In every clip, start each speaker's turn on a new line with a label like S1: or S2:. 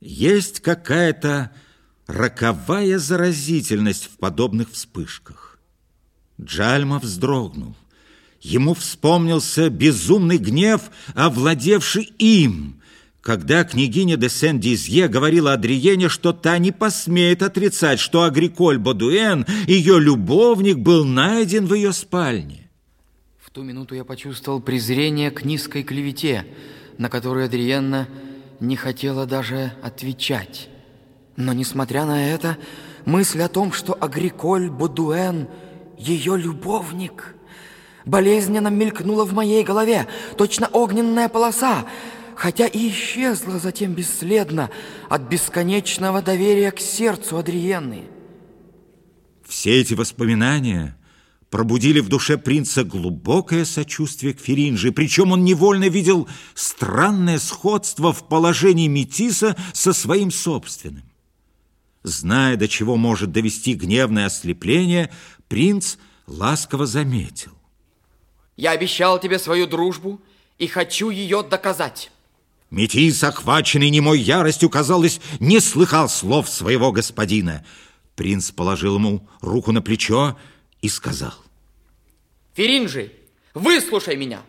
S1: Есть какая-то роковая заразительность в подобных вспышках. Джальма вздрогнул. Ему вспомнился безумный гнев, овладевший им, когда княгиня де Сен-Дизье говорила Адриене, что та не посмеет отрицать, что Агриколь Бодуэн, ее любовник, был найден в ее спальне.
S2: В ту минуту я почувствовал презрение к низкой клевете, на которую Адриенна не хотела даже отвечать. Но, несмотря на это, мысль о том, что Агриколь Бодуэн – ее любовник, болезненно мелькнула в моей голове, точно огненная полоса, хотя и исчезла затем бесследно от бесконечного доверия к сердцу Адриенны.
S1: Все эти воспоминания пробудили в душе принца глубокое сочувствие к Феринже, причем он невольно видел странное сходство в положении Метиса со своим собственным. Зная, до чего может довести гневное ослепление, принц ласково заметил.
S2: «Я обещал тебе свою дружбу и хочу ее доказать».
S1: Метис, охваченный немой яростью, казалось, не слыхал слов своего господина. Принц положил ему руку на плечо и сказал.
S2: Феринжи, выслушай меня.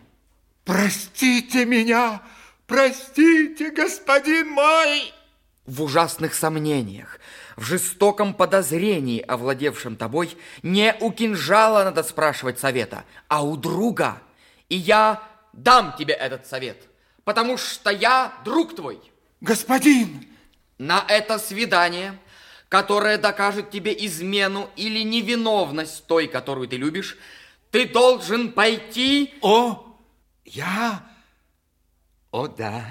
S3: Простите меня, простите, господин мой.
S2: В ужасных сомнениях, в жестоком подозрении, овладевшем тобой, не у кинжала надо спрашивать совета, а у друга. И я дам тебе этот совет, потому что я друг твой.
S3: Господин!
S2: На это свидание которая докажет тебе измену или невиновность той, которую ты любишь, ты должен пойти...
S3: О, я... О, да.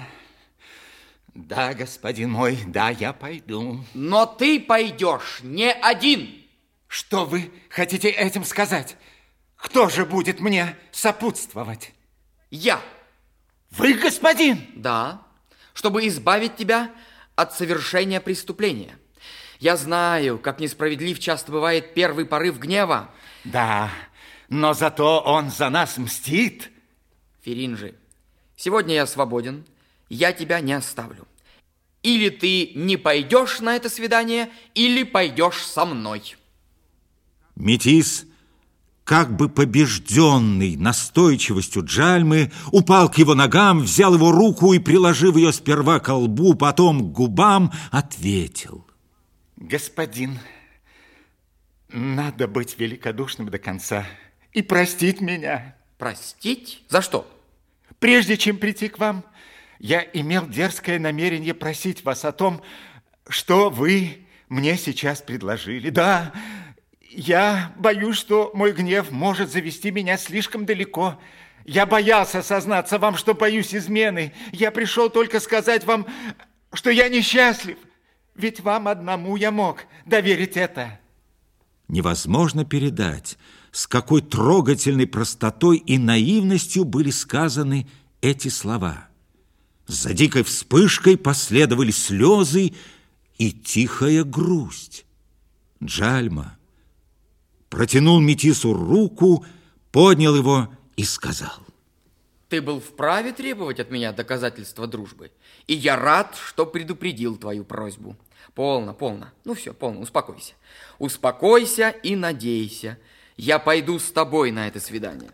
S3: Да, господин мой, да, я пойду.
S2: Но ты пойдешь не один.
S3: Что вы хотите этим сказать? Кто же будет мне сопутствовать?
S2: Я.
S3: Вы, господин?
S2: Да, чтобы избавить тебя от совершения преступления. Я знаю, как несправедлив часто бывает первый порыв гнева.
S3: Да, но зато он за нас мстит.
S2: Феринжи, сегодня я свободен, я тебя не оставлю. Или ты не пойдешь на это свидание, или пойдешь со мной.
S1: Метис, как бы побежденный настойчивостью Джальмы, упал к его ногам, взял его руку и, приложив ее сперва к лбу, потом к губам, ответил –
S3: Господин, надо быть великодушным до конца и простить меня.
S2: Простить? За что?
S3: Прежде чем прийти к вам, я имел дерзкое намерение просить вас о том, что вы мне сейчас предложили. Да, я боюсь, что мой гнев может завести меня слишком далеко. Я боялся сознаться вам, что боюсь измены. Я пришел только сказать вам, что я несчастлив – ведь вам одному я мог доверить это.
S1: Невозможно передать, с какой трогательной простотой и наивностью были сказаны эти слова. За дикой вспышкой последовали слезы и тихая грусть. Джальма протянул Метису руку, поднял его и сказал.
S2: Ты был вправе требовать от меня доказательства дружбы, и я рад, что предупредил твою просьбу. Полно, полно. Ну все, полно, успокойся. Успокойся и надейся. Я пойду с тобой на это свидание.